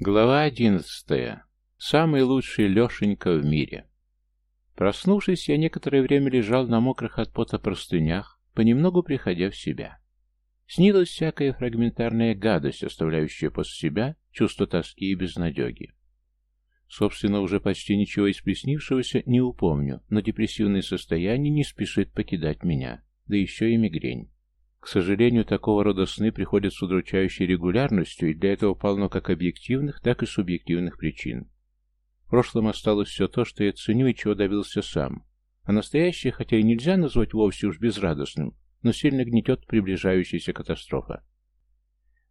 Глава одиннадцатая. Самый лучший лёшенька в мире. Проснувшись, я некоторое время лежал на мокрых от пота простынях, понемногу приходя в себя. Снилась всякая фрагментарная гадость, оставляющая после себя чувство тоски и безнадёги. Собственно, уже почти ничего из приснившегося не упомню, но депрессивное состояние не спешит покидать меня, да ещё и мигрень. К сожалению, такого рода сны приходят с удручающей регулярностью, и для этого полно как объективных, так и субъективных причин. В прошлом осталось все то, что я ценю и чего добился сам. А настоящее, хотя и нельзя назвать вовсе уж безрадостным, но сильно гнетет приближающаяся катастрофа.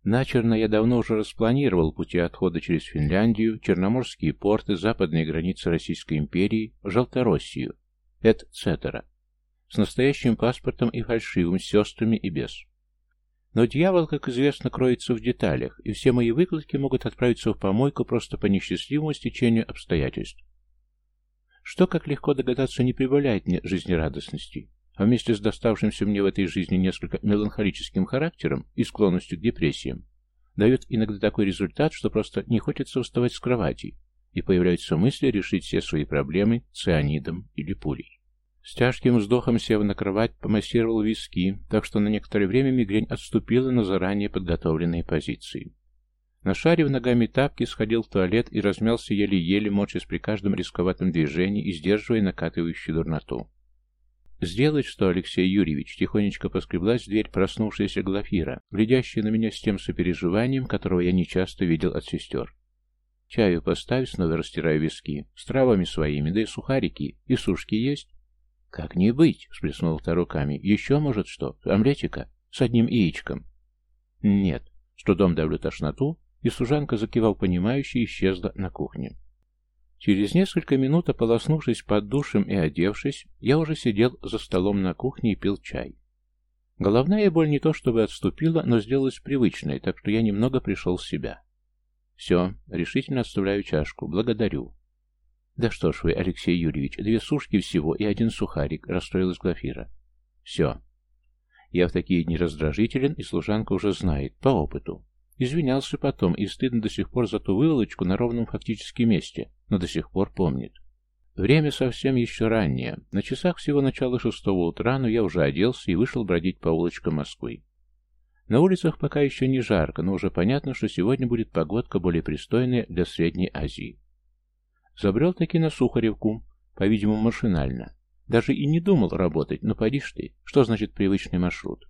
Начерно я давно уже распланировал пути отхода через Финляндию, черноморские порты, западные границы Российской империи, Желтороссию, etc с настоящим паспортом и фальшивым, с сестрами и без. Но дьявол, как известно, кроется в деталях, и все мои выкладки могут отправиться в помойку просто по несчастливому стечению обстоятельств. Что, как легко догадаться, не прибавляет мне жизнерадостности, а вместе с доставшимся мне в этой жизни несколько меланхолическим характером и склонностью к депрессиям, дает иногда такой результат, что просто не хочется вставать с кровати, и появляются мысли решить все свои проблемы цианидом или пулей. С тяжким вздохом сев на кровать, помассировал виски, так что на некоторое время мигрень отступила на заранее подготовленные позиции. Нашарив ногами тапки, сходил в туалет и размялся еле-еле, морчась при каждом рисковатом движении и сдерживая накатывающую дурноту. «Сделать что, Алексей Юрьевич?» — тихонечко поскреблась в дверь проснувшаяся Глафира, глядящая на меня с тем сопереживанием, которого я нечасто видел от сестер. «Чаю поставь, снова растираю виски, с травами своими, да и сухарики, и сушки есть?» «Как не быть?» — всплеснула та руками. «Еще, может, что? Омлетика? С одним яичком?» «Нет». С трудом давлю тошноту, и служанка, закивал понимающе, и исчезла на кухне. Через несколько минут, ополоснувшись под душем и одевшись, я уже сидел за столом на кухне и пил чай. Головная боль не то чтобы отступила, но сделалась привычной, так что я немного пришел в себя. «Все, решительно отставляю чашку. Благодарю. «Да что ж вы, Алексей Юрьевич, две сушки всего и один сухарик», — расстроилась Глафира. «Все. Я в такие дни раздражителен, и служанка уже знает, по опыту. Извинялся потом, и стыдно до сих пор за ту выволочку на ровном фактически месте, но до сих пор помнит. Время совсем еще раннее. На часах всего начало шестого утра, но я уже оделся и вышел бродить по улочкам Москвы. На улицах пока еще не жарко, но уже понятно, что сегодня будет погодка более пристойная для Средней Азии. Забрел таки на Сухаревку, по-видимому, машинально. Даже и не думал работать, но поди ты, что значит привычный маршрут.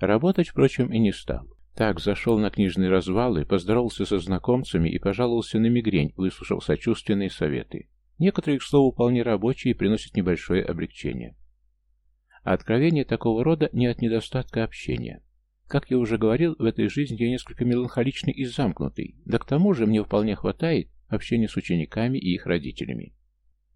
Работать, впрочем, и не стал. Так, зашел на книжные развалы, поздоровался со знакомцами и пожаловался на мигрень, выслушал сочувственные советы. Некоторые, к слову, вполне рабочие и приносят небольшое облегчение. А откровение такого рода не от недостатка общения. Как я уже говорил, в этой жизни я несколько меланхоличный и замкнутый, да к тому же мне вполне хватает общение с учениками и их родителями.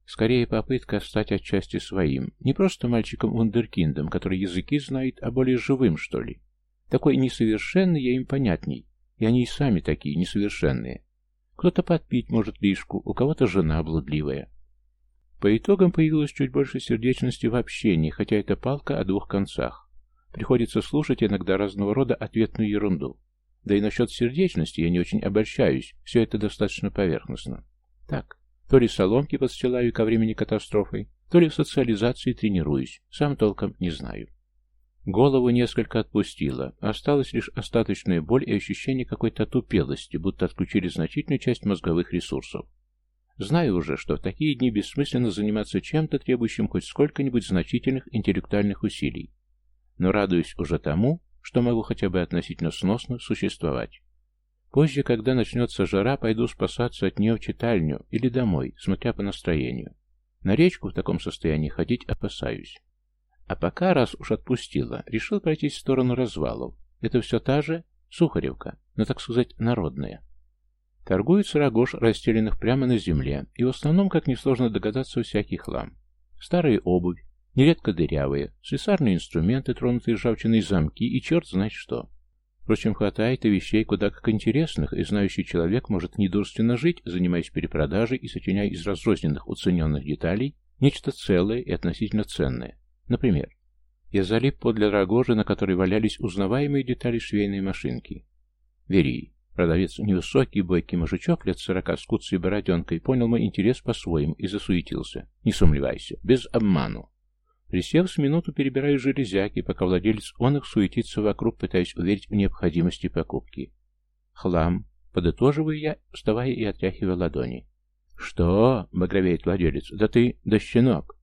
Скорее попытка стать отчасти своим, не просто мальчиком-вундеркиндом, который языки знает, а более живым, что ли. Такой несовершенный я им понятней, и они и сами такие несовершенные. Кто-то подпить может лишку, у кого-то жена блудливая. По итогам появилось чуть больше сердечности в общении, хотя это палка о двух концах. Приходится слушать иногда разного рода ответную ерунду. Да и насчет сердечности я не очень обольщаюсь, все это достаточно поверхностно. Так, то ли соломки подстилаю ко времени катастрофы, то ли в социализации тренируюсь, сам толком не знаю. Голову несколько отпустило, осталась лишь остаточная боль и ощущение какой-то тупелости, будто отключили значительную часть мозговых ресурсов. Знаю уже, что в такие дни бессмысленно заниматься чем-то, требующим хоть сколько-нибудь значительных интеллектуальных усилий. Но радуюсь уже тому, что могу хотя бы относительно сносно существовать. Позже, когда начнется жара, пойду спасаться от нее в читальню или домой, смотря по настроению. На речку в таком состоянии ходить опасаюсь. А пока, раз уж отпустила, решил пройтись в сторону развалов. Это все та же Сухаревка, но, так сказать, народная. Торгуют сырогож, расстеленных прямо на земле, и в основном, как несложно догадаться, всякий хлам. Старая обувь, Нередко дырявые, слесарные инструменты, тронутые ржавчиной замки и черт знает что. Впрочем, хватает и вещей куда как интересных, и знающий человек может недурственно жить, занимаясь перепродажей и сочиняя из разрозненных уцененных деталей нечто целое и относительно ценное. Например, я залип подле рогожи, на которой валялись узнаваемые детали швейной машинки. Вери. Продавец, невысокий, бойкий мужичок, лет сорока, с куцей бороденкой, понял мой интерес по-своему и засуетился. Не сомневайся, без обману. Присев с минуту, перебираю железяки, пока владелец он их суетится вокруг, пытаясь уверить в необходимости покупки. Хлам. Подытоживаю я, вставая и отряхивая ладони. «Что?» — багровеет владелец. «Да ты, да щенок!»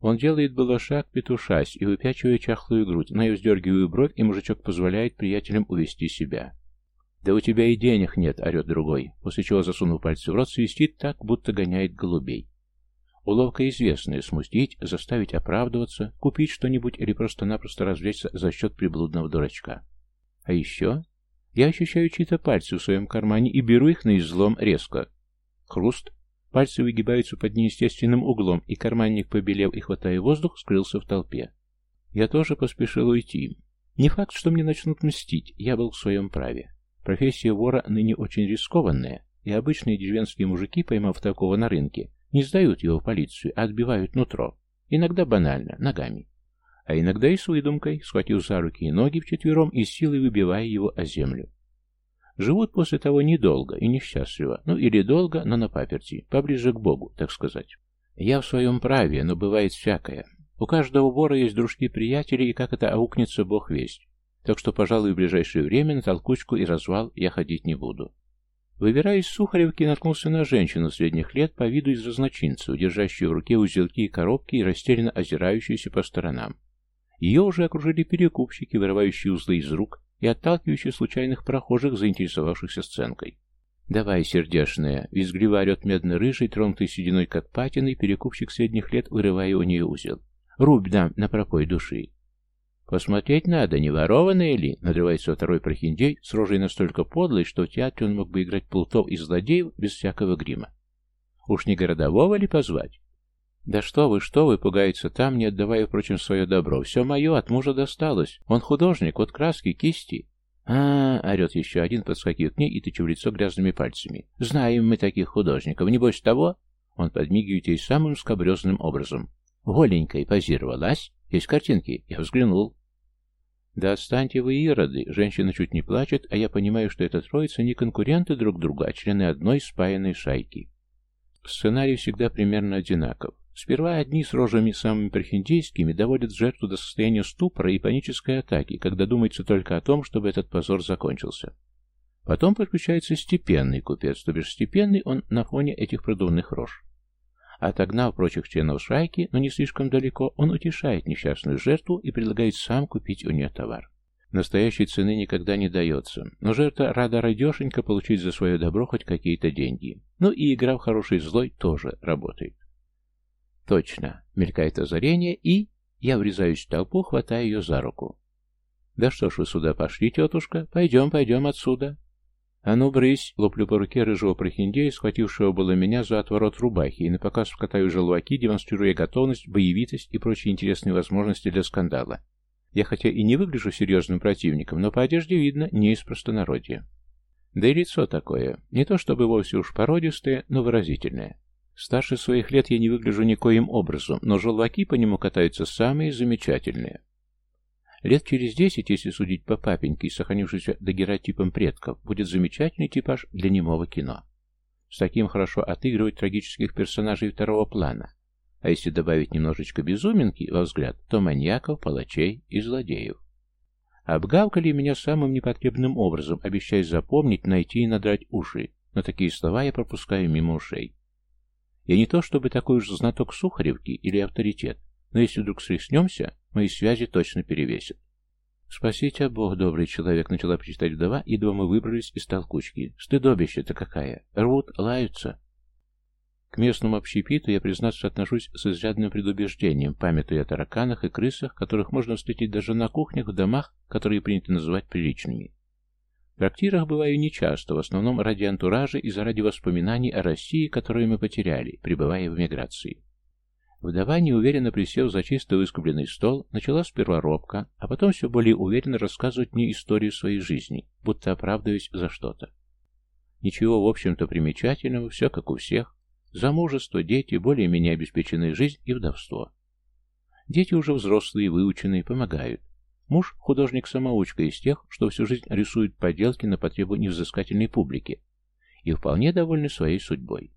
Он делает было шаг, петушась, и выпячивая чахлую грудь, но я вздергиваю бровь, и мужичок позволяет приятелям увести себя. «Да у тебя и денег нет!» — орет другой, после чего, засунув пальцы в рот, свистит так, будто гоняет голубей. Уловка известная – смутить, заставить оправдываться, купить что-нибудь или просто-напросто развлечься за счет приблудного дурачка. А еще я ощущаю чьи-то пальцы в своем кармане и беру их на излом резко. Хруст. Пальцы выгибаются под неестественным углом, и карманник, побелев и хватая воздух, скрылся в толпе. Я тоже поспешил уйти. Не факт, что мне начнут мстить, я был в своем праве. Профессия вора ныне очень рискованная, и обычные деревенские мужики, поймав такого на рынке, не сдают его в полицию, а отбивают нутро. Иногда банально, ногами. А иногда и с выдумкой, схватив за руки и ноги вчетвером и силой выбивая его о землю. Живут после того недолго и несчастливо, ну или долго, но на паперти, поближе к Богу, так сказать. Я в своем праве, но бывает всякое. У каждого вора есть дружки-приятели, и как это аукнется, бог весть. Так что, пожалуй, в ближайшее время на толкучку и развал я ходить не буду. Выбирая из Сухаревки, наткнулся на женщину средних лет по виду из разночинцев, держащую в руке узелки и коробки и растерянно озирающуюся по сторонам. Ее уже окружили перекупщики, вырывающие узлы из рук и отталкивающие случайных прохожих, заинтересовавшихся сценкой. «Давай, сердешная!» — визгливо орет медно-рыжий, тронутый сединой как патиной, перекупщик средних лет, вырывая у нее узел. «Рубь нам на пропой души!» «Посмотреть надо, не ворованные ли?» — надрывается второй прохиндей с рожей настолько подлой, что в театре он мог бы играть плутов и злодеев без всякого грима. «Уж не городового ли позвать?» «Да что вы, что вы!» — пугается там, не отдавая, впрочем, свое добро. «Все мое от мужа досталось. Он художник, вот краски, кисти». А, -а, а орет еще один, подскакивая к ней и тыча в лицо грязными пальцами. «Знаем мы таких художников. Небось того?» Он подмигивает ей самым скобрезным образом. «Голенькой позировалась. Есть картинки. Я взглянул. «Да отстаньте вы, ироды!» Женщина чуть не плачет, а я понимаю, что эта троица не конкуренты друг друга, а члены одной спаянной шайки. Сценарий всегда примерно одинаков. Сперва одни с рожами самыми прохиндейскими доводят жертву до состояния ступора и панической атаки, когда думается только о том, чтобы этот позор закончился. Потом подключается степенный купец, то бишь степенный он на фоне этих продувных рож. Отогнав прочих членов шайки, но не слишком далеко, он утешает несчастную жертву и предлагает сам купить у нее товар. Настоящей цены никогда не дается, но жертва рада радешенько получить за свое добро хоть какие-то деньги. Ну и игра в хороший злой тоже работает. Точно, мелькает озарение, и я врезаюсь в толпу, хватая ее за руку. «Да что ж вы сюда пошли, тетушка? Пойдем, пойдем отсюда!» «А ну, брысь!» — лоплю по руке рыжего прохиндея, схватившего было меня за отворот рубахи, и на показ вкатаю желваки, демонстрируя готовность, боевитость и прочие интересные возможности для скандала. Я хотя и не выгляжу серьезным противником, но по одежде видно не из простонародья. Да и лицо такое, не то чтобы вовсе уж породистое, но выразительное. Старше своих лет я не выгляжу никоим образом, но желваки по нему катаются самые замечательные. Лет через десять, если судить по папеньке и сохранившимся дагеротипам предков, будет замечательный типаж для немого кино. С таким хорошо отыгрывать трагических персонажей второго плана. А если добавить немножечко безуминки во взгляд, то маньяков, палачей и злодеев. Обгавкали меня самым непотребным образом, обещая запомнить, найти и надрать уши, но такие слова я пропускаю мимо ушей. Я не то чтобы такой уж знаток Сухаревки или авторитет, но если вдруг свистнемся, мои связи точно перевесят. Спасите, тебя, Бог, добрый человек», — начала причитать вдова, едва мы выбрались из толкучки. «Стыдобище-то какая! Рвут, лаются!» К местному общепиту я, признаться, отношусь с изрядным предубеждением, памятуя о тараканах и крысах, которых можно встретить даже на кухнях в домах, которые принято называть приличными. В трактирах бываю нечасто, в основном ради антуража и заради воспоминаний о России, которую мы потеряли, пребывая в миграции. Вдова, неуверенно присев за чисто выскобленный стол, начала сперва робко, а потом все более уверенно рассказывать мне историю своей жизни, будто оправдываясь за что-то. Ничего, в общем-то, примечательного, все как у всех. Замужество, дети, более-менее обеспеченная жизнь и вдовство. Дети уже взрослые, выученные, помогают. Муж – художник-самоучка из тех, что всю жизнь рисует поделки на потребу невзыскательной публики и вполне довольны своей судьбой.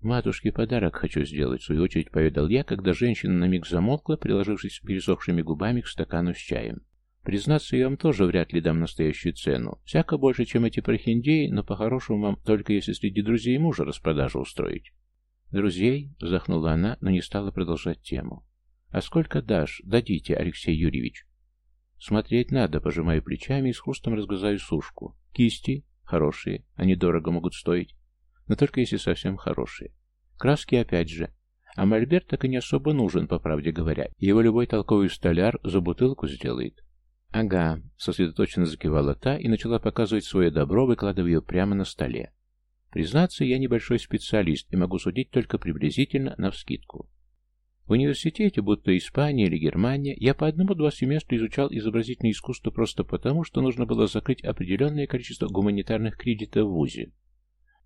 «Матушке подарок хочу сделать», — в свою очередь поведал я, когда женщина на миг замолкла, приложившись пересохшими губами к стакану с чаем. «Признаться, я вам тоже вряд ли дам настоящую цену. Всяко больше, чем эти прохиндеи, но по-хорошему вам только если среди друзей мужа распродажу устроить». «Друзей?» — вздохнула она, но не стала продолжать тему. «А сколько дашь? Дадите, Алексей Юрьевич». «Смотреть надо», — пожимаю плечами и с хрустом разглазаю сушку. «Кисти? Хорошие. Они дорого могут стоить но только если совсем хорошие. Краски опять же. А мольберт так и не особо нужен, по правде говоря. Его любой толковый столяр за бутылку сделает. «Ага», — сосредоточенно закивала та и начала показывать свое добро, выкладывая ее прямо на столе. «Признаться, я небольшой специалист и могу судить только приблизительно навскидку. В университете, будто Испания или Германия, я по одному-два семестра изучал изобразительное искусство просто потому, что нужно было закрыть определенное количество гуманитарных кредитов в ВУЗе.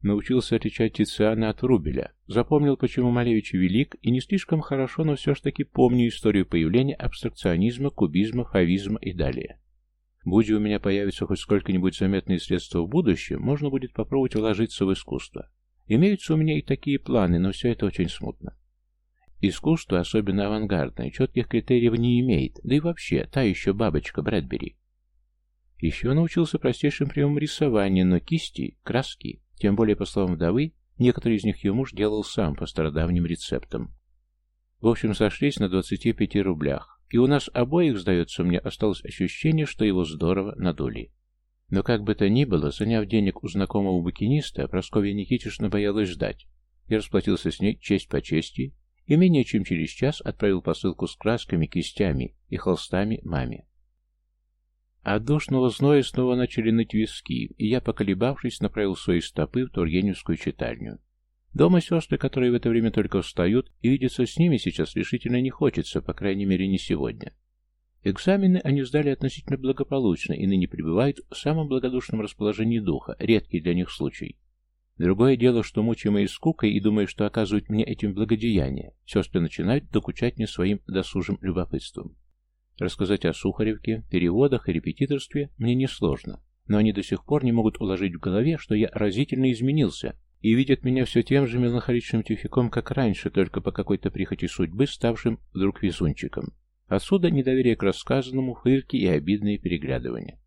Научился отличать Тициана от Рубеля. Запомнил, почему Малевич велик, и не слишком хорошо, но все ж таки помню историю появления абстракционизма, кубизма, фавизма и далее. Будь у меня появится хоть сколько-нибудь заметные средства в будущем, можно будет попробовать вложиться в искусство. Имеются у меня и такие планы, но все это очень смутно. Искусство, особенно авангардное, четких критериев не имеет, да и вообще, та еще бабочка Брэдбери. Еще научился простейшим приемам рисования, но кисти, краски тем более, по словам вдовы, некоторые из них ее муж делал сам по стародавним рецептам. В общем, сошлись на 25 рублях. И у нас обоих, сдается мне, осталось ощущение, что его здорово надули. Но как бы то ни было, заняв денег у знакомого букиниста, Прасковья Никитична боялась ждать. Я расплатился с ней честь по чести и менее чем через час отправил посылку с красками, кистями и холстами маме. От душного зноя снова начали ныть виски, и я, поколебавшись, направил свои стопы в Тургеневскую читальню. Дома сестры, которые в это время только встают, и видеться с ними сейчас решительно не хочется, по крайней мере, не сегодня. Экзамены они сдали относительно благополучно и ныне пребывают в самом благодушном расположении духа, редкий для них случай. Другое дело, что мучимые скукой и думая, что оказывают мне этим благодеяние, сестры начинают докучать мне своим досужим любопытством. Рассказать о Сухаревке, переводах и репетиторстве мне несложно, но они до сих пор не могут уложить в голове, что я разительно изменился и видят меня все тем же меланхоличным тюфяком, как раньше, только по какой-то прихоти судьбы, ставшим вдруг везунчиком. Отсюда недоверие к рассказанному, хырки и обидные переглядывания.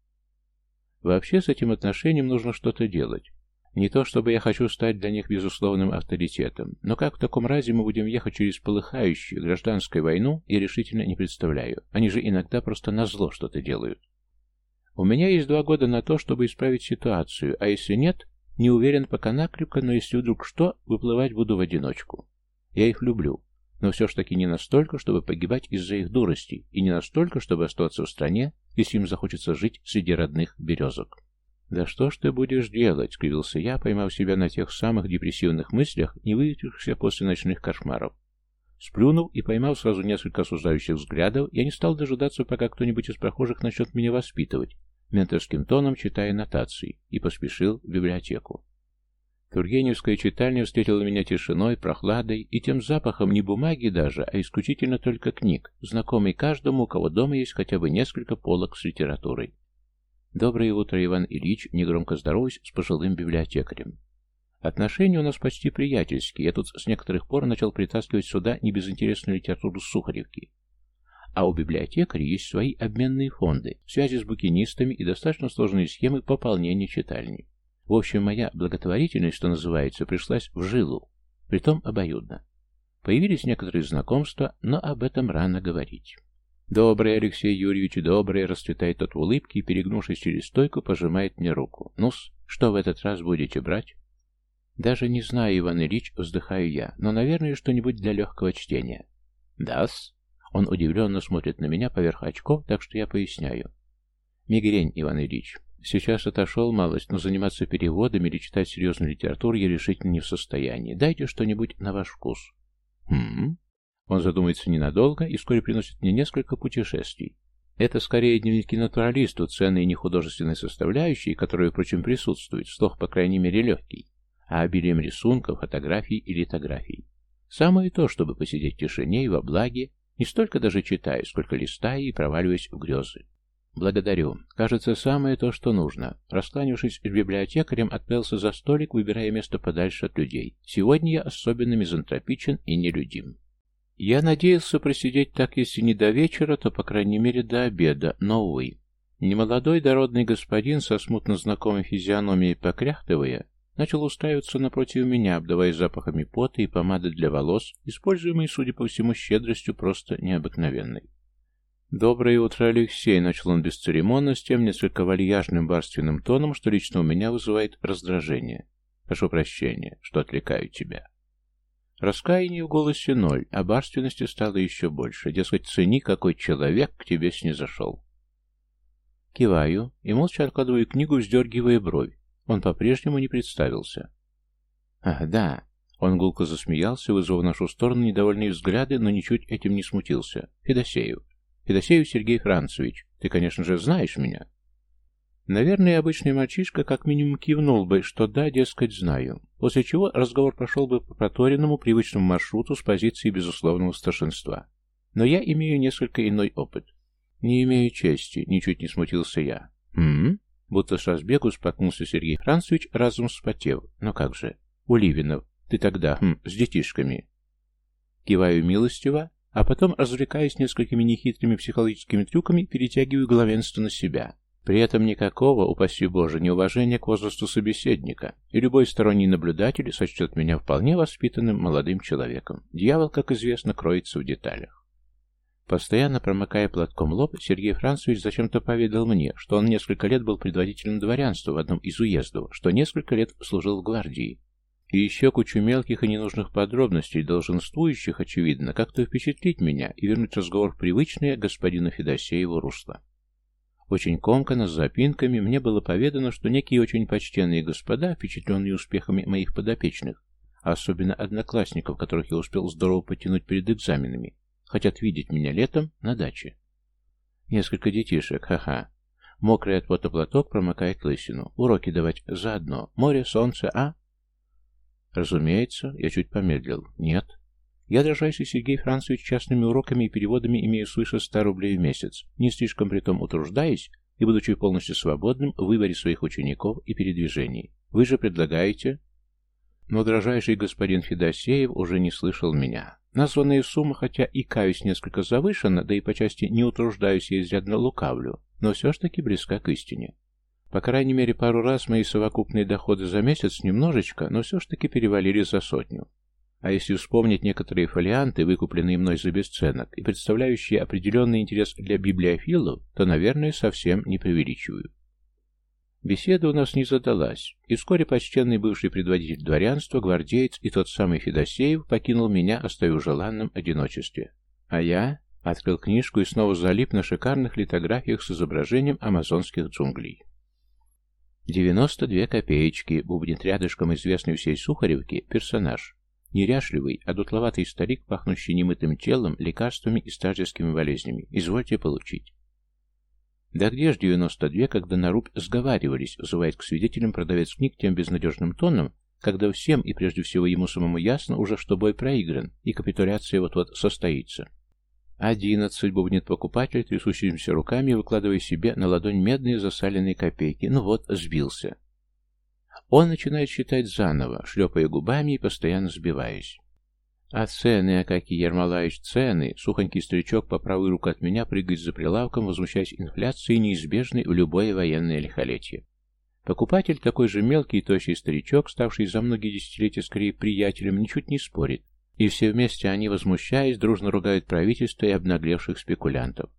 Вообще с этим отношением нужно что-то делать. Не то, чтобы я хочу стать для них безусловным авторитетом, но как в таком разе мы будем ехать через полыхающую гражданскую войну, и решительно не представляю. Они же иногда просто назло что-то делают. У меня есть два года на то, чтобы исправить ситуацию, а если нет, не уверен пока накрепко, но если вдруг что, выплывать буду в одиночку. Я их люблю, но все ж таки не настолько, чтобы погибать из-за их дурости, и не настолько, чтобы остаться в стране, если им захочется жить среди родных березок. «Да что ж ты будешь делать?» — скривился я, поймав себя на тех самых депрессивных мыслях, не выявившихся после ночных кошмаров. Сплюнул и поймав сразу несколько осуждающих взглядов, я не стал дожидаться, пока кто-нибудь из прохожих начнет меня воспитывать, менторским тоном читая нотации, и поспешил в библиотеку. Тургеневская читальня встретила меня тишиной, прохладой и тем запахом не бумаги даже, а исключительно только книг, знакомый каждому, у кого дома есть хотя бы несколько полок с литературой. «Доброе утро, Иван Ильич!» — негромко здороваюсь с пожилым библиотекарем. Отношения у нас почти приятельские. Я тут с некоторых пор начал притаскивать сюда небезынтересную литературу Сухаревки. А у библиотекаря есть свои обменные фонды, связи с букинистами и достаточно сложные схемы пополнения читальни. В общем, моя благотворительность, что называется, пришлась в жилу, притом обоюдно. Появились некоторые знакомства, но об этом рано говорить. «Добрый, Алексей Юрьевич, добрый!» — расцветает тот в улыбке и, перегнувшись через стойку, пожимает мне руку. «Ну-с, что в этот раз будете брать?» «Даже не знаю, Иван Ильич, вздыхаю я, но, наверное, что-нибудь для легкого чтения». «Да-с?» Он удивленно смотрит на меня поверх очков, так что я поясняю. «Мигрень, Иван Ильич. Сейчас отошел малость, но заниматься переводами или читать серьезную литературу я решительно не в состоянии. Дайте что-нибудь на ваш вкус». «Хм?» Он задумается ненадолго и вскоре приносит мне несколько путешествий. Это скорее дневники натуралисту, ценные нехудожественной составляющие, которые впрочем, присутствуют, слог, по крайней мере, легкий, а обилием рисунков, фотографий и литографий. Самое то, чтобы посидеть в тишине и во благе, не столько даже читая, сколько листая и проваливаясь в грезы. «Благодарю. Кажется, самое то, что нужно». Раскланившись с библиотекарем, отправился за столик, выбирая место подальше от людей. «Сегодня я особенно мизантропичен и нелюдим». Я надеялся просидеть так, если не до вечера, то, по крайней мере, до обеда, но, увы. Немолодой дородный господин со смутно знакомой физиономией покряхтывая, начал устраиваться напротив меня, обдавая запахами пота и помады для волос, используемой, судя по всему, щедростью просто необыкновенной. «Доброе утро, Алексей!» — начал он без церемонно, тем а несколько вальяжным барственным тоном, что лично у меня вызывает раздражение. «Прошу прощения, что отвлекаю тебя». Раскаяние в голосе ноль, а барственности стало еще больше. Дескать, цени, какой человек к тебе снизошел. Киваю и молча откладываю книгу, вздергивая бровь. Он по-прежнему не представился. «Ах, да!» Он глухо засмеялся, вызвав в нашу сторону недовольные взгляды, но ничуть этим не смутился. «Федосеев. Федосеев Сергей Францевич. Ты, конечно же, знаешь меня?» Наверное, обычный мальчишка как минимум кивнул бы, что да, дескать, знаю после чего разговор прошел бы по проторенному привычному маршруту с позиции безусловного старшинства. Но я имею несколько иной опыт. Не имею чести, ничуть не смутился я. «Хм?» Будто с разбегу споткнулся Сергей Францевич, разум вспотев. «Но «Ну как же? У Ливинов. Ты тогда, хм, с детишками». Киваю милостиво, а потом, развлекаясь несколькими нехитрыми психологическими трюками, перетягиваю главенство на себя. При этом никакого, упаси Боже, неуважения к возрасту собеседника, и любой сторонний наблюдатель сочтет меня вполне воспитанным молодым человеком. Дьявол, как известно, кроется в деталях. Постоянно промокая платком лоб, Сергей Францевич зачем-то поведал мне, что он несколько лет был предводителем дворянства в одном из уездов, что несколько лет служил в гвардии. И еще кучу мелких и ненужных подробностей, долженствующих, очевидно, как-то впечатлить меня и вернуть разговор в привычное господину Федосееву русло. Очень комканно, с запинками, мне было поведано, что некие очень почтенные господа, впечатленные успехами моих подопечных, особенно одноклассников, которых я успел здорово потянуть перед экзаменами, хотят видеть меня летом на даче. Несколько детишек, ха-ха. Мокрый от пота платок промокает лысину. Уроки давать заодно. Море, солнце, а? Разумеется, я чуть помедлил. Нет. Я, дрожайший Сергей Францевич, частными уроками и переводами имею свыше 100 рублей в месяц, не слишком при том утруждаясь и будучи полностью свободным в выборе своих учеников и передвижений. Вы же предлагаете... Но дрожайший господин Федосеев уже не слышал меня. Названная сумма, хотя и каюсь несколько завышена, да и по части не утруждаюсь и изрядно лукавлю, но все ж таки близка к истине. По крайней мере, пару раз мои совокупные доходы за месяц немножечко, но все ж таки перевалили за сотню. А если вспомнить некоторые фолианты, выкупленные мной за бесценок и представляющие определенный интерес для библиофилов, то, наверное, совсем не преувеличиваю. Беседа у нас не задалась, и вскоре почтенный бывший предводитель дворянства, гвардеец и тот самый Федосеев покинул меня, оставив в желанном одиночестве. А я открыл книжку и снова залип на шикарных литографиях с изображением амазонских джунглей. «Девяносто две копеечки», — бубнит рядышком известный всей Сухаревки персонаж, Неряшливый, а дутловатый старик, пахнущий немытым телом, лекарствами и старческими болезнями. Извольте получить. «Да где ж 92, когда на руб сговаривались?» — взывает к свидетелям продавец книг тем безнадежным тоном, когда всем и прежде всего ему самому ясно уже, что бой проигран, и капитуляция вот-вот состоится. «Одиннадцать», — бубнет покупатель, трясущимися руками, выкладывая себе на ладонь медные засаленные копейки. «Ну вот, сбился». Он начинает считать заново, шлепая губами и постоянно сбиваясь. А цены, Акакий Ермолаевич, цены! Сухонький старичок по правой руке от меня прыгает за прилавком, возмущаясь инфляцией, неизбежной в любое военное лихолетие. Покупатель, такой же мелкий и тощий старичок, ставший за многие десятилетия скорее приятелем, ничуть не спорит. И все вместе они, возмущаясь, дружно ругают правительство и обнаглевших спекулянтов.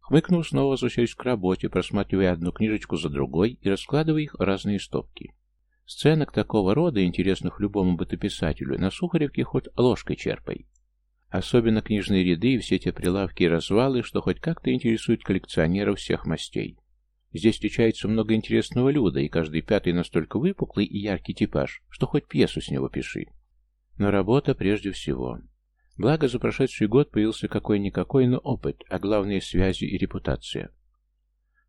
Хмыкнув, снова возвращаюсь к работе, просматривая одну книжечку за другой и раскладывая их в разные стопки. Сценок такого рода, интересных любому бытописателю, на Сухаревке хоть ложкой черпай. Особенно книжные ряды и все те прилавки и развалы, что хоть как-то интересуют коллекционеров всех мастей. Здесь встречается много интересного люда, и каждый пятый настолько выпуклый и яркий типаж, что хоть пьесу с него пиши. Но работа прежде всего. Благо, за прошедший год появился какой-никакой, но опыт, а главное связи и репутация.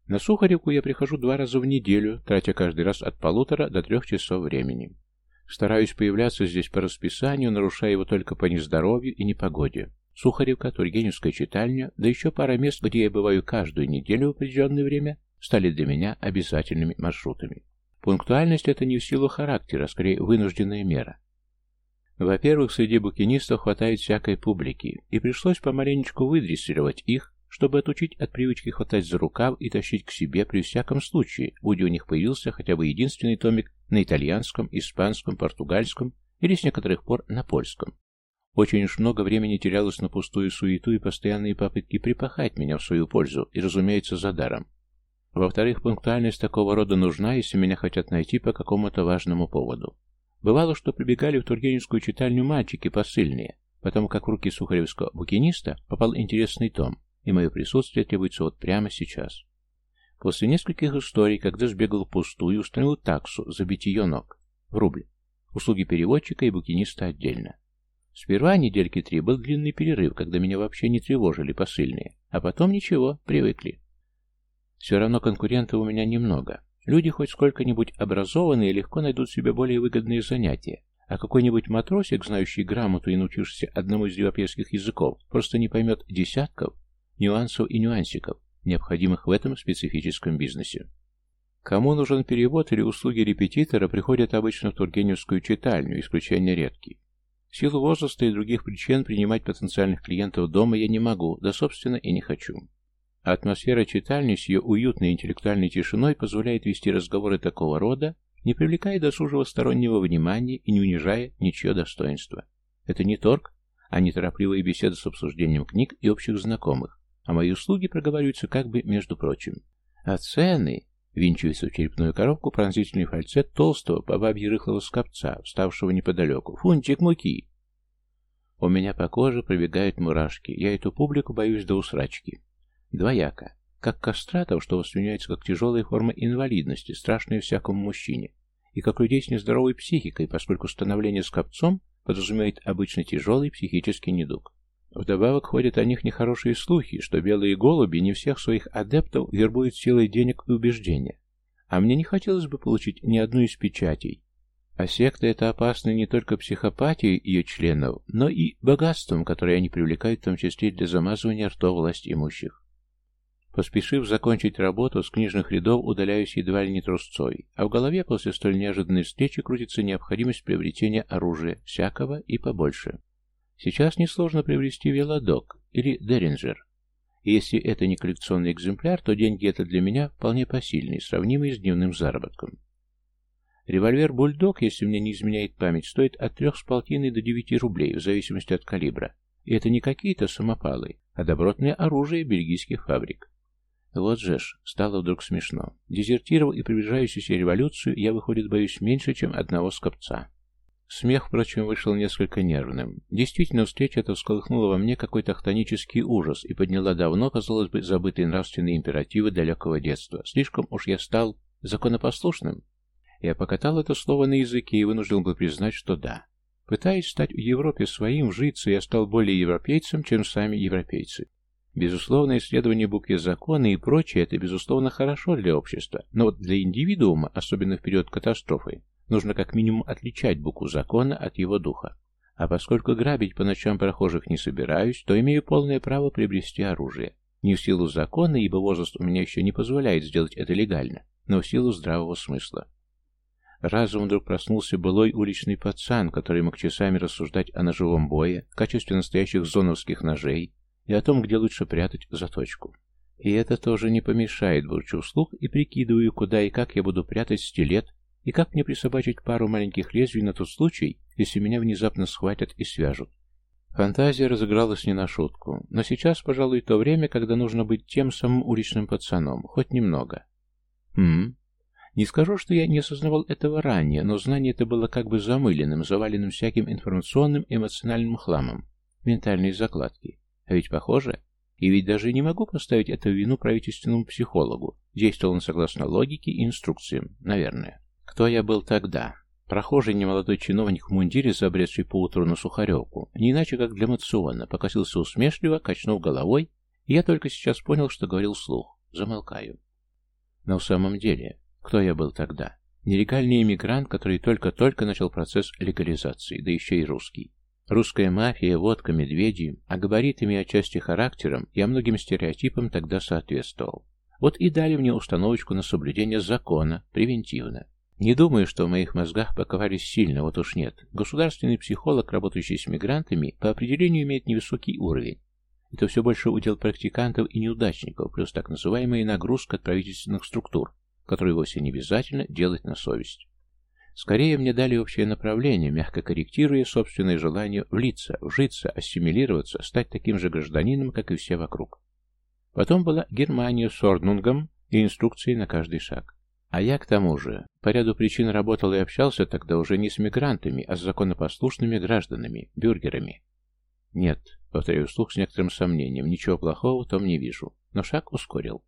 На Сухаревку я прихожу два раза в неделю, тратя каждый раз от полутора до трех часов времени. Стараюсь появляться здесь по расписанию, нарушая его только по нездоровью и непогоде. Сухаревка, Тургеневская читальня, да еще пара мест, где я бываю каждую неделю в определенное время, стали для меня обязательными маршрутами. Пунктуальность – это не в силу характера, а скорее вынужденная мера. Во-первых, среди букинистов хватает всякой публики, и пришлось помаленечку выдрессировать их, чтобы отучить от привычки хватать за рукав и тащить к себе при всяком случае, будь у них появился хотя бы единственный томик на итальянском, испанском, португальском или с некоторых пор на польском. Очень уж много времени терялось на пустую суету и постоянные попытки припахать меня в свою пользу, и, разумеется, за даром. Во-вторых, пунктуальность такого рода нужна, если меня хотят найти по какому-то важному поводу. Бывало, что прибегали в Тургеневскую читальню мальчики посыльные, потому как в руки сухаревского букиниста попал интересный том, и мое присутствие требуется вот прямо сейчас. После нескольких историй, когда сбегал пустую, установил таксу за битье ног, в рубль, услуги переводчика и букиниста отдельно. Сперва недельки три был длинный перерыв, когда меня вообще не тревожили посыльные, а потом ничего, привыкли. Все равно конкурентов у меня немного. Люди хоть сколько-нибудь образованные легко найдут себе более выгодные занятия, а какой-нибудь матросик, знающий грамоту и научившийся одному из европейских языков, просто не поймет десятков нюансов и нюансиков, необходимых в этом специфическом бизнесе. Кому нужен перевод или услуги репетитора, приходят обычно в Тургеневскую читальню, исключение редкий. В силу возраста и других причин принимать потенциальных клиентов дома я не могу, да, собственно, и не хочу. Атмосфера читальни с ее уютной интеллектуальной тишиной позволяет вести разговоры такого рода, не привлекая досужего стороннего внимания и не унижая ничье достоинство. Это не торг, а неторопливые беседы с обсуждением книг и общих знакомых, а мои услуги проговариваются как бы между прочим. А цены... Винчивается в черепную коробку пронзительный фальцет толстого, по бабье рыхлого скопца, вставшего неподалеку. «Фунтик муки!» У меня по коже пробегают мурашки. Я эту публику боюсь до усрачки. Двояко. Как кастратов, что воспринимается как тяжелая форма инвалидности, страшная всякому мужчине. И как людей с нездоровой психикой, поскольку становление скопцом подразумевает обычно тяжелый психический недуг. Вдобавок ходят о них нехорошие слухи, что белые голуби не всех своих адептов вербуют силой денег и убеждения. А мне не хотелось бы получить ни одну из печатей. А секта эта опасна не только психопатией ее членов, но и богатством, которое они привлекают в том числе для замазывания ртов власть имущих. Поспешив закончить работу, с книжных рядов удаляюсь едва ли не трусцой, а в голове после столь неожиданной встречи крутится необходимость приобретения оружия всякого и побольше. Сейчас несложно приобрести велодок или деринджер. Если это не коллекционный экземпляр, то деньги это для меня вполне посильные, сравнимые с дневным заработком. Револьвер «Бульдог», если мне не изменяет память, стоит от 3,5 до 9 рублей, в зависимости от калибра. И это не какие-то самопалы, а добротное оружие бельгийских фабрик. Вот же ж, стало вдруг смешно. Дезертировал и приближающуюся революцию я, выходит, боюсь меньше, чем одного скопца. Смех, впрочем, вышел несколько нервным. Действительно, встреча эта всколыхнула во мне какой-то хтонический ужас и подняла давно, казалось бы, забытые нравственные императивы далекого детства. Слишком уж я стал законопослушным. Я покатал это слово на языке и вынужден был признать, что да. Пытаясь стать в Европе своим, вжиться, я стал более европейцем, чем сами европейцы. Безусловно, исследование буквы закона и прочее – это, безусловно, хорошо для общества, но вот для индивидуума, особенно в период катастрофы, нужно как минимум отличать букву закона от его духа. А поскольку грабить по ночам прохожих не собираюсь, то имею полное право приобрести оружие. Не в силу закона, ибо возраст у меня еще не позволяет сделать это легально, но в силу здравого смысла. Разум вдруг проснулся былой уличный пацан, который мог часами рассуждать о ножевом бое, в качестве настоящих зоновских ножей, и о том, где лучше прятать заточку. И это тоже не помешает, бурчу вслух и прикидываю, куда и как я буду прятать стилет, и как мне присобачить пару маленьких лезвий на тот случай, если меня внезапно схватят и свяжут. Фантазия разыгралась не на шутку, но сейчас, пожалуй, то время, когда нужно быть тем самым уличным пацаном, хоть немного. Хм. Не скажу, что я не осознавал этого ранее, но знание это было как бы замыленным, заваленным всяким информационным эмоциональным хламом. Ментальные закладки. А ведь похоже. И ведь даже не могу поставить это в вину правительственному психологу. Действовал он согласно логике и инструкциям, наверное. Кто я был тогда? Прохожий немолодой чиновник в мундире, забредший поутру на Сухаревку, не иначе как для Мациона, покосился усмешливо, качнув головой, и я только сейчас понял, что говорил слух. Замолкаю. Но в самом деле, кто я был тогда? Нелегальный иммигрант, который только-только начал процесс легализации, да еще и русский. Русская мафия, водка, медведи, а габаритами и отчасти характером я многим стереотипам тогда соответствовал. Вот и дали мне установочку на соблюдение закона, превентивно. Не думаю, что в моих мозгах поковались сильно, вот уж нет. Государственный психолог, работающий с мигрантами, по определению имеет невысокий уровень. Это все больше удел практикантов и неудачников, плюс так называемая нагрузка от правительственных структур, которую вовсе не обязательно делать на совесть. Скорее мне дали общее направление, мягко корректируя собственное желание влиться, вжиться, ассимилироваться, стать таким же гражданином, как и все вокруг. Потом была Германия с Орнунгом и инструкции на каждый шаг. А я, к тому же, по ряду причин работал и общался тогда уже не с мигрантами, а с законопослушными гражданами, бюргерами. Нет, повторяю Слух с некоторым сомнением, ничего плохого в том не вижу, но шаг ускорил.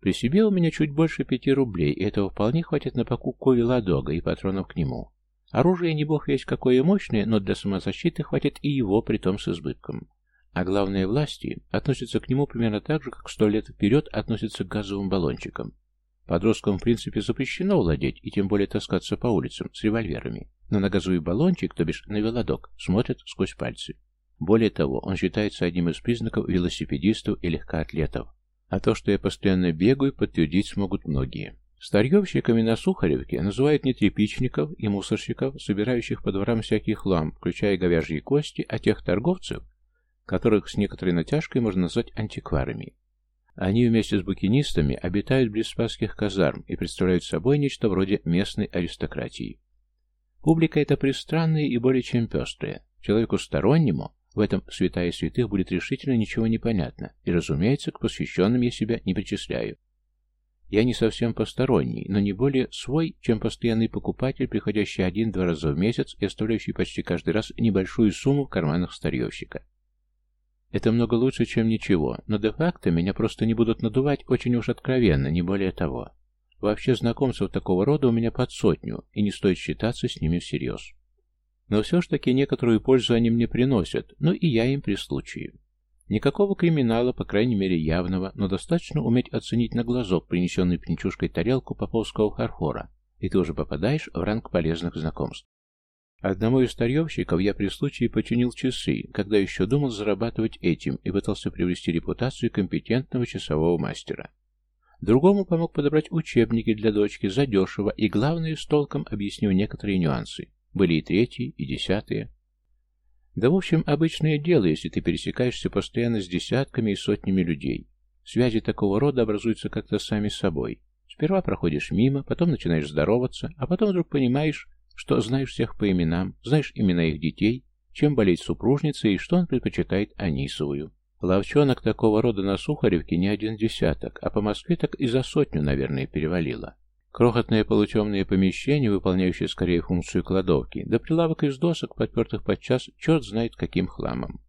При себе у меня чуть больше пяти рублей, и этого вполне хватит на покупку велодога и патронов к нему. Оружие не бог есть какое мощное, но для самозащиты хватит и его, притом с избытком. А главное, власти относятся к нему примерно так же, как сто лет вперед относятся к газовым баллончикам. Подросткам, в принципе, запрещено владеть и тем более таскаться по улицам с револьверами. Но на газовый баллончик, то бишь на велодок, смотрят сквозь пальцы. Более того, он считается одним из признаков велосипедистов и легкоатлетов. А то, что я постоянно бегаю, подтвердить смогут многие. Старьевщиками на Сухаревке называют не тряпичников и мусорщиков, собирающих по дворам всякий хлам, включая говяжьи кости, а тех торговцев, которых с некоторой натяжкой можно назвать антикварами. Они вместе с букинистами обитают близ спасских казарм и представляют собой нечто вроде местной аристократии. Публика эта пристранная и более чем пестрая. Человеку стороннему в этом святая святых будет решительно ничего не понятно, и, разумеется, к посвященным я себя не причисляю. Я не совсем посторонний, но не более свой, чем постоянный покупатель, приходящий один-два раза в месяц и оставляющий почти каждый раз небольшую сумму в карманах старьевщика. Это много лучше, чем ничего, но де-факто меня просто не будут надувать очень уж откровенно, не более того. Вообще знакомцев такого рода у меня под сотню, и не стоит считаться с ними всерьез. Но все ж таки некоторую пользу они мне приносят, ну и я им при случае. Никакого криминала, по крайней мере явного, но достаточно уметь оценить на глазок принесенный пинчушкой тарелку поповского фарфора, и ты уже попадаешь в ранг полезных знакомств. Одному из старьевщиков я при случае починил часы, когда еще думал зарабатывать этим и пытался привести репутацию компетентного часового мастера. Другому помог подобрать учебники для дочки задешево и, главное, с толком объяснил некоторые нюансы. Были и третьи, и десятые. Да, в общем, обычное дело, если ты пересекаешься постоянно с десятками и сотнями людей. Связи такого рода образуются как-то сами собой. Сперва проходишь мимо, потом начинаешь здороваться, а потом вдруг понимаешь, что знаешь всех по именам, знаешь имена их детей, чем болеет супружница и что он предпочитает Анисовую. Ловчонок такого рода на Сухаревке не один десяток, а по Москве так и за сотню, наверное, перевалило. Крохотное полутемное помещение, выполняющее скорее функцию кладовки, да прилавок из досок, подпертых подчас черт знает каким хламом.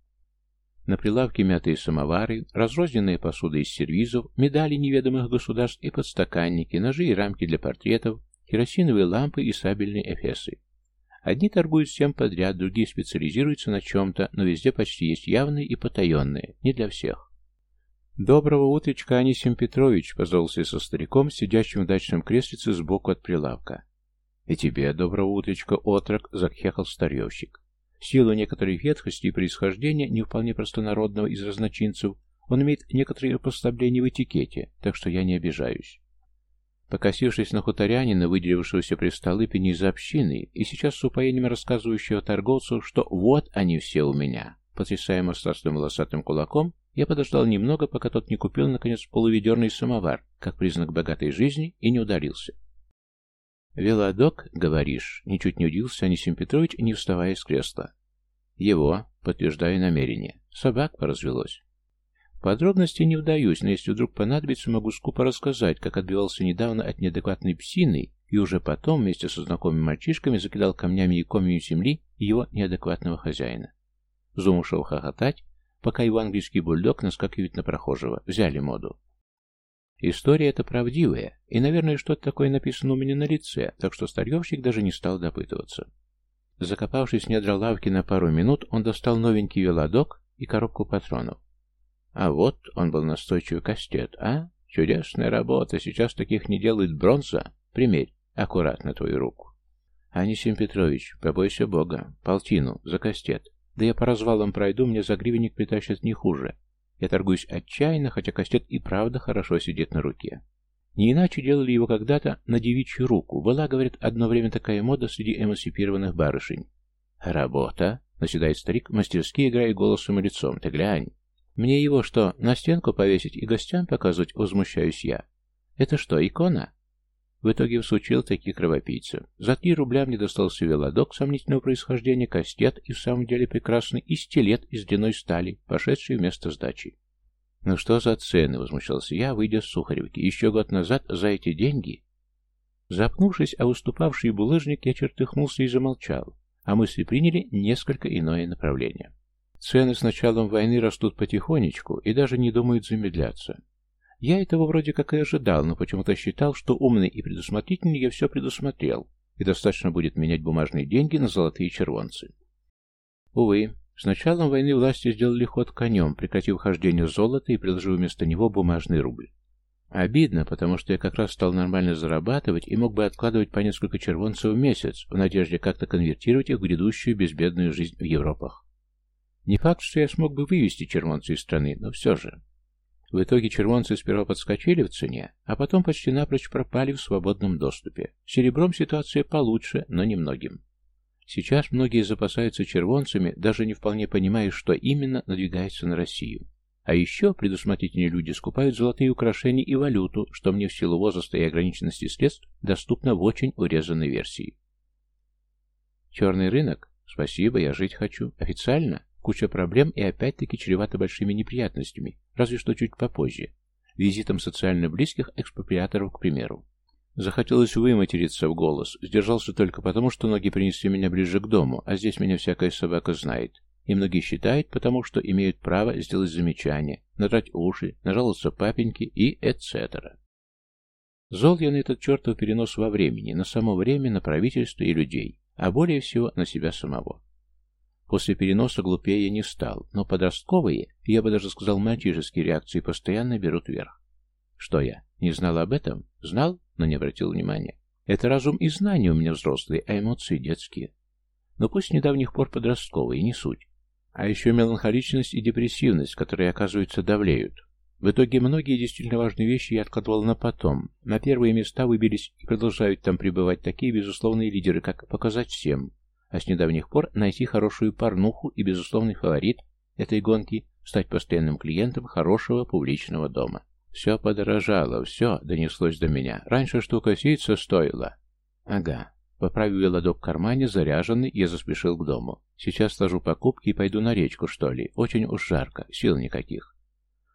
На прилавке мятые самовары, разрозненные посуда из сервизов, медали неведомых государств и подстаканники, ножи и рамки для портретов, керосиновые лампы и сабельные эфесы. Одни торгуют всем подряд, другие специализируются на чем-то, но везде почти есть явные и потаенные, не для всех. «Доброго утречка, Анисим Петрович!» — поздоровался со стариком, сидящим в дачном креслице сбоку от прилавка. «И тебе доброго утречка, отрок!» — захехал старьевщик. Силу некоторой ветхости и происхождения, не вполне простонародного из разночинцев, он имеет некоторые послабления в этикете, так что я не обижаюсь. Покосившись на хуторянина, выделившегося при столыпе не из общины, и сейчас с упоением рассказывающего торговцу, что «вот они все у меня», потрясая мастерством волосатым кулаком, я подождал немного, пока тот не купил, наконец, полуведерный самовар, как признак богатой жизни, и не удалился. «Велодок, говоришь?» — ничуть не удивился Анисим Петрович, не вставая с кресла. «Его», — подтверждаю намерение, — «собак поразвелось». Подробности не вдаюсь, но если вдруг понадобится, могу скупо рассказать, как отбивался недавно от неадекватной псины и уже потом вместе со знакомыми мальчишками закидал камнями и комьями земли его неадекватного хозяина. Вздумавшего хохотать, пока его английский бульдог, наскакивает на прохожего, взяли моду. История эта правдивая, и, наверное, что-то такое написано у меня на лице, так что старьевщик даже не стал допытываться. Закопавшись в недра лавки на пару минут, он достал новенький велодок и коробку патронов. А вот он был настойчив кастет, а? Чудесная работа, сейчас таких не делает бронза. Примерь, аккуратно твою руку. Анисим Петрович, побойся Бога, полтину, за кастет. Да я по развалам пройду, мне загривенник притащат не хуже. Я торгуюсь отчаянно, хотя костет и правда хорошо сидит на руке. Не иначе делали его когда-то на девичью руку. Была, говорят, одно время такая мода среди эмансипированных барышень. «Работа!» — наседает старик, мастерски играя голосом и лицом. «Ты глянь!» «Мне его что, на стенку повесить и гостям показывать?» — возмущаюсь я. «Это что, икона?» В итоге всучил такие кровопийцы. За три рубля мне достался велодок сомнительного происхождения, кастет и в самом деле прекрасный, и стилет из длиной стали, пошедший вместо сдачи. «Ну что за цены?» — возмущался я, выйдя с Сухаревки. «Еще год назад за эти деньги...» Запнувшись о выступавший булыжник, я чертыхнулся и замолчал, а мысли приняли несколько иное направление. Цены с началом войны растут потихонечку и даже не думают замедляться. Я этого вроде как и ожидал, но почему-то считал, что умный и предусмотрительный я все предусмотрел, и достаточно будет менять бумажные деньги на золотые червонцы. Увы, с началом войны власти сделали ход конем, прекратив хождение золота и предложив вместо него бумажный рубль. Обидно, потому что я как раз стал нормально зарабатывать и мог бы откладывать по несколько червонцев в месяц, в надежде как-то конвертировать их в грядущую безбедную жизнь в Европах. Не факт, что я смог бы вывести червонцы из страны, но все же. В итоге червонцы сперва подскочили в цене, а потом почти напрочь пропали в свободном доступе. С серебром ситуация получше, но немногим. Сейчас многие запасаются червонцами, даже не вполне понимая, что именно надвигается на Россию. А еще предусмотрительные люди скупают золотые украшения и валюту, что мне в силу возраста и ограниченности средств доступно в очень урезанной версии. Черный рынок? Спасибо, я жить хочу. Официально? Куча проблем и опять-таки чревато большими неприятностями, разве что чуть попозже. Визитом социально близких экспроприаторов, к примеру. Захотелось выматериться в голос, сдержался только потому, что ноги принесли меня ближе к дому, а здесь меня всякая собака знает. И многие считают, потому что имеют право сделать замечание, надрать уши, нажаловаться папеньки и etc. Зол я на этот чертов перенос во времени, на само время, на правительство и людей, а более всего на себя самого. После переноса глупее я не стал, но подростковые, я бы даже сказал мальчишеские реакции, постоянно берут верх. Что я, не знал об этом? Знал, но не обратил внимания. Это разум и знания у меня взрослые, а эмоции детские. Но пусть недавних пор подростковые, не суть. А еще меланхоличность и депрессивность, которые, оказывается, давлеют. В итоге многие действительно важные вещи я откладывал на потом. На первые места выбились и продолжают там пребывать такие безусловные лидеры, как показать всем а с недавних пор найти хорошую порнуху и безусловный фаворит этой гонки – стать постоянным клиентом хорошего публичного дома. Все подорожало, все донеслось до меня. Раньше штука сица стоила. Ага. Поправив ладок в кармане, заряженный, я заспешил к дому. Сейчас сложу покупки и пойду на речку, что ли. Очень уж жарко, сил никаких.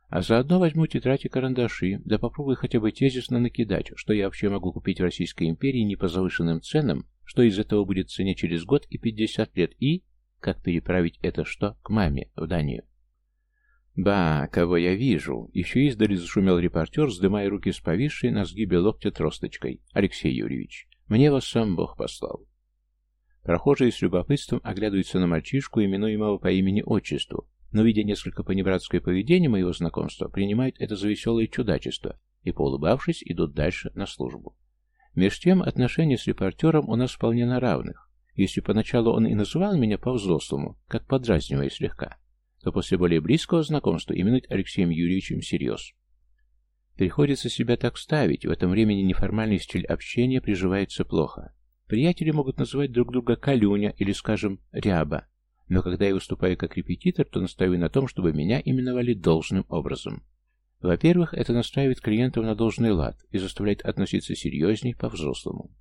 А заодно возьму тетрадь и карандаши, да попробую хотя бы тезисно накидать, что я вообще могу купить в Российской империи не по завышенным ценам, что из этого будет цене через год и 50 лет, и как переправить это что к маме в Данию. «Ба, кого я вижу!» Еще издали зашумел репортер, сдымая руки с повисшей на сгибе локтя тросточкой. «Алексей Юрьевич, мне вас сам Бог послал». Прохожие с любопытством оглядываются на мальчишку, именуемого по имени-отчеству, но, видя несколько понебратское поведение моего знакомства, принимают это за веселое чудачество и, поулыбавшись, идут дальше на службу. Меж тем, отношения с репортером у нас вполне на равных. Если поначалу он и называл меня по-взрослому, как подразнивая слегка, то после более близкого знакомства именует Алексеем Юрьевичем серьез. Приходится себя так ставить, в этом времени неформальный стиль общения приживается плохо. Приятели могут называть друг друга «калюня» или, скажем, «ряба», но когда я выступаю как репетитор, то настаиваю на том, чтобы меня именовали должным образом. Во-первых, это настраивает клиентов на должный лад и заставляет относиться серьезнее по-взрослому.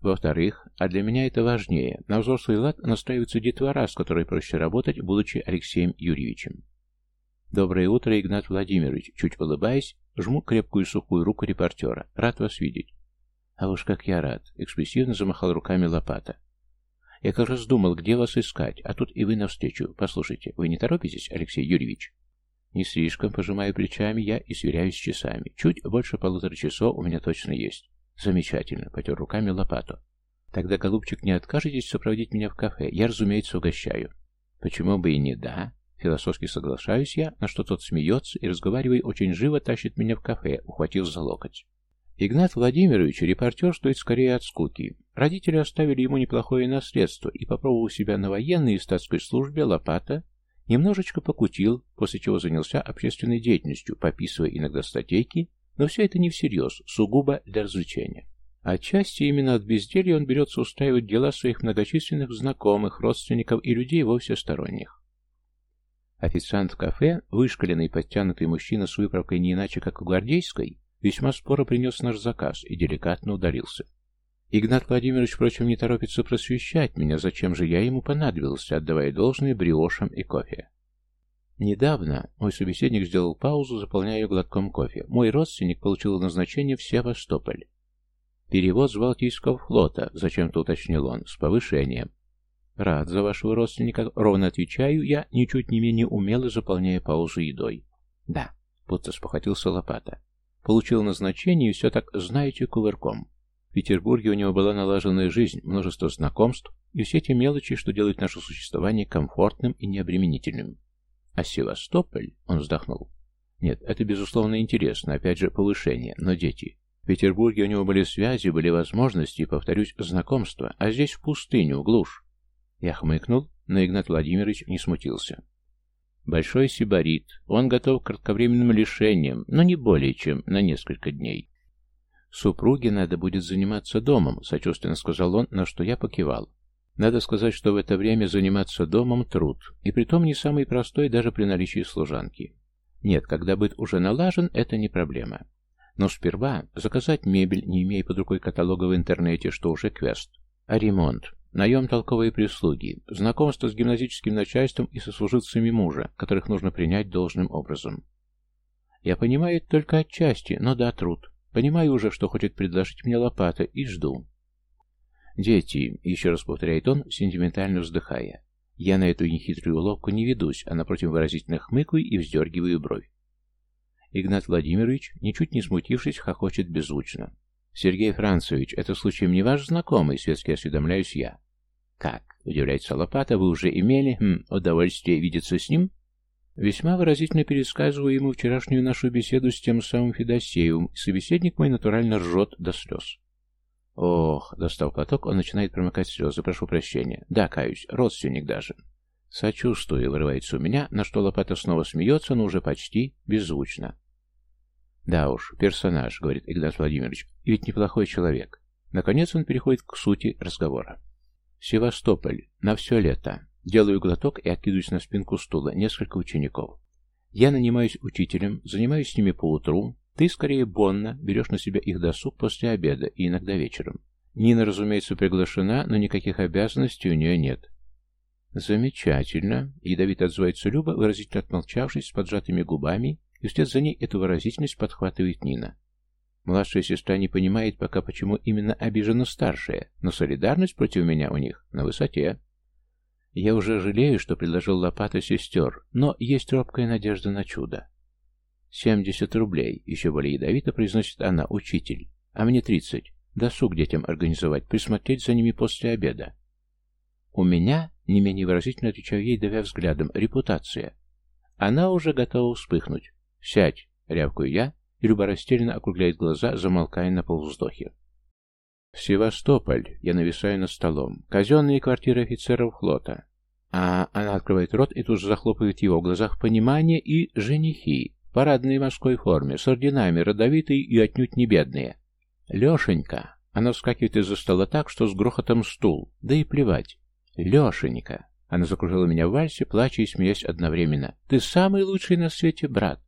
Во-вторых, а для меня это важнее, на взрослый лад настраивается детвора, с которой проще работать, будучи Алексеем Юрьевичем. «Доброе утро, Игнат Владимирович!» Чуть улыбаясь, жму крепкую сухую руку репортера. «Рад вас видеть!» «А уж как я рад!» — экспрессивно замахал руками лопата. «Я как раз думал, где вас искать, а тут и вы навстречу. Послушайте, вы не торопитесь, Алексей Юрьевич?» Не слишком, пожимаю плечами я и сверяюсь с часами. Чуть больше полутора часов у меня точно есть. Замечательно, потер руками лопату. Тогда, голубчик, не откажетесь сопроводить меня в кафе? Я, разумеется, угощаю. Почему бы и не да? Философски соглашаюсь я, на что тот смеется и, разговаривая очень живо, тащит меня в кафе, ухватил за локоть. Игнат Владимирович, репортер, стоит скорее от скуки. Родители оставили ему неплохое наследство, и, попробовал себя на военной и статской службе, лопата Немножечко покутил, после чего занялся общественной деятельностью, пописывая иногда статейки, но все это не всерьез, сугубо для развлечения. Отчасти именно от безделья он берется устраивать дела своих многочисленных знакомых, родственников и людей вовсе сторонних. Официант в кафе, вышкаленный подтянутый мужчина с выправкой не иначе, как у гвардейской, весьма споро принес наш заказ и деликатно удалился. Игнат Владимирович, впрочем, не торопится просвещать меня, зачем же я ему понадобился, отдавая должное бриошам и кофе. Недавно мой собеседник сделал паузу, заполняя ее глотком кофе. Мой родственник получил назначение в Севастополь. Перевод с Балтийского флота, зачем-то уточнил он, с повышением. Рад за вашего родственника, ровно отвечаю я, ничуть не менее умело заполняя паузу едой. Да, будто спохватился лопата. Получил назначение и все так, знаете, кувырком. Петербурге у него была налаженная жизнь, множество знакомств и все те мелочи, что делают наше существование комфортным и необременительным. А Севастополь, он вздохнул. Нет, это безусловно интересно, опять же повышение, но дети. В Петербурге у него были связи, были возможности, повторюсь, знакомства, а здесь в пустыню, в глушь. Я хмыкнул, но Игнат Владимирович не смутился. Большой сибарит, он готов к кратковременным лишениям, но не более чем на несколько дней. «Супруге надо будет заниматься домом», — сочувственно сказал он, на что я покивал. Надо сказать, что в это время заниматься домом — труд, и притом не самый простой даже при наличии служанки. Нет, когда быт уже налажен, это не проблема. Но сперва заказать мебель, не имея под рукой каталога в интернете, что уже квест. А ремонт, наем толковой прислуги, знакомство с гимназическим начальством и сослуживцами мужа, которых нужно принять должным образом. Я понимаю это только отчасти, но да, труд. Понимаю уже, что хочет предложить мне лопата, и жду. «Дети», — еще раз повторяет он, сентиментально вздыхая. Я на эту нехитрую уловку не ведусь, а напротив выразительно хмыкаю и вздергиваю бровь. Игнат Владимирович, ничуть не смутившись, хохочет беззвучно. «Сергей Францевич, это случаем не ваш знакомый?» — светски осведомляюсь я. «Как?» — удивляется Лопата. «Вы уже имели хм, удовольствие видеться с ним?» Весьма выразительно пересказываю ему вчерашнюю нашу беседу с тем самым Федосеевым, и собеседник мой натурально ржет до слез. Ох, достал платок, он начинает промокать слезы, прошу прощения. Да, каюсь, родственник даже. Сочувствую, вырывается у меня, на что лопата снова смеется, но уже почти беззвучно. Да уж, персонаж, говорит Игнат Владимирович, и ведь неплохой человек. Наконец он переходит к сути разговора. Севастополь, на все лето. Делаю глоток и откидываюсь на спинку стула. Несколько учеников. Я нанимаюсь учителем, занимаюсь с ними по утру. Ты, скорее, Бонна, берешь на себя их досуг после обеда и иногда вечером. Нина, разумеется, приглашена, но никаких обязанностей у нее нет. Замечательно. Ядовито отзывается Люба, выразительно отмолчавшись, с поджатыми губами, и вслед за ней эту выразительность подхватывает Нина. Младшая сестра не понимает пока, почему именно обижена старшая, но солидарность против меня у них на высоте. Я уже жалею, что предложил лопаты сестер, но есть робкая надежда на чудо. «Семьдесят рублей», — еще более ядовито произносит она, учитель. «А мне тридцать. Досуг детям организовать, присмотреть за ними после обеда». «У меня», — не менее выразительно отвечаю ей, давя взглядом, — «репутация». Она уже готова вспыхнуть. «Сядь», — рявкую я, и любо округляет глаза, замолкая на полвздохе. «Севастополь!» Я нависаю над столом. «Казенные квартиры офицеров флота!» А она открывает рот и тут же захлопывает его в глазах понимание и женихи. В парадной морской форме, с орденами, родовитые и отнюдь не бедные. «Лешенька!» Она вскакивает из-за стола так, что с грохотом стул. Да и плевать. «Лешенька!» Она закружила меня в вальсе, плача и смеясь одновременно. «Ты самый лучший на свете брат!»